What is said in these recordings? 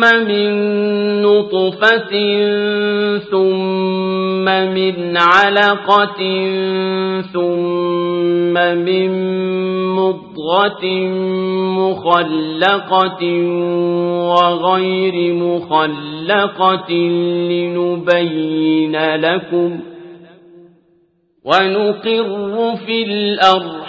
من نطفة ثم من علقة ثم من مضغة مخلقة وغير مخلقة لنبين لكم ونقر في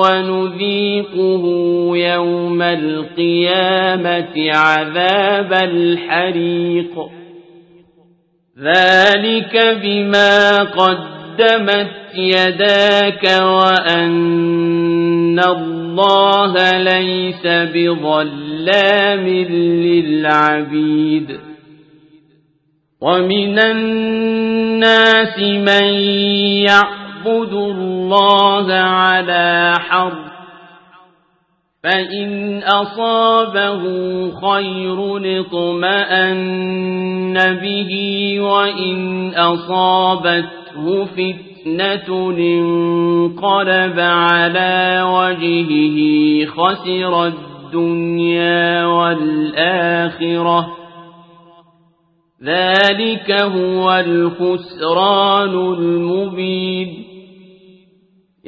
ونذيقه يوم القيامة عذاب الحريق. ذلك بما قدمت يداك وأن الله ليس بظلام للعبيد. ومن الناس من يعبد الله على حرف فإن أصابه خير اطمأن به وإن أصابته فتنة انقلب على وجهه خسر الدنيا والآخرة. ذلك هو الخسران المبين.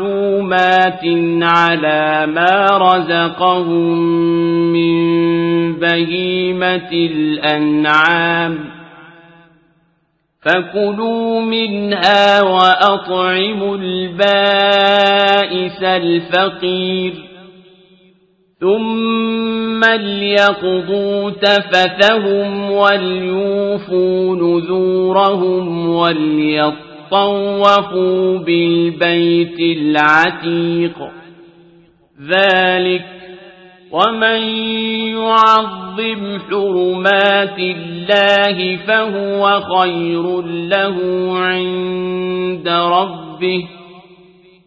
معلومات على ما رزقهم من بهيمة الأنعام فكلوا منها وأطعموا البائس الفقير ثم ليقضوا تفثهم وليوفوا نذورهم وليطوفوا بالبيت العتيق. ذلك ومن يعظم حرمات الله فهو خير له عند ربه.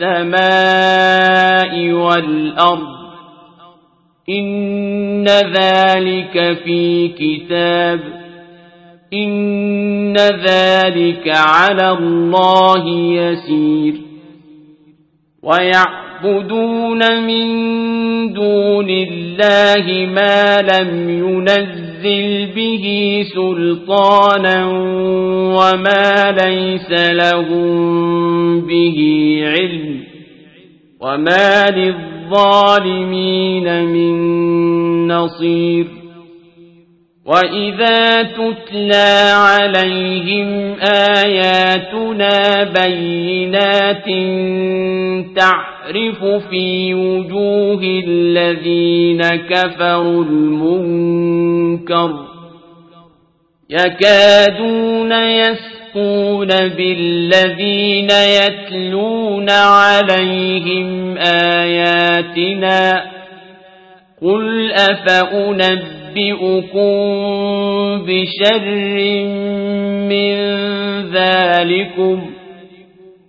السماء والأرض. إن ذلك في كتاب. إن ذلك على الله يسير. ويعبدون من دون الله ما لم ينزل به سلطانا وما ليس لهم به علم وما للظالمين من نصير وإذا تتلى عليهم آياتنا بينات تعرف في وجوه الذين كفروا المنكر يكادون يسقون بالذين يتلون عليهم آياتنا قل أفأنبئ أنبئكم بشر من ذلكم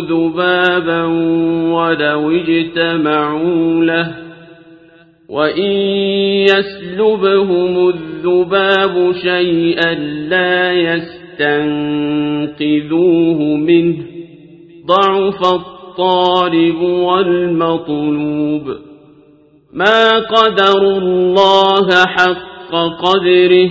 ذبابا ولو اجتمعوا له وإن يسلبهم الذباب شيئا لا يستنقذوه منه ضعف الطالب والمطلوب ما قدروا الله حق قدره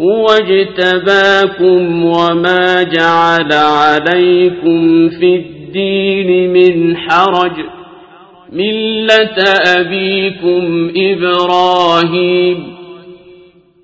هو اجتباكم وما جعل عليكم في الدين من حرج ملة أبيكم إبراهيم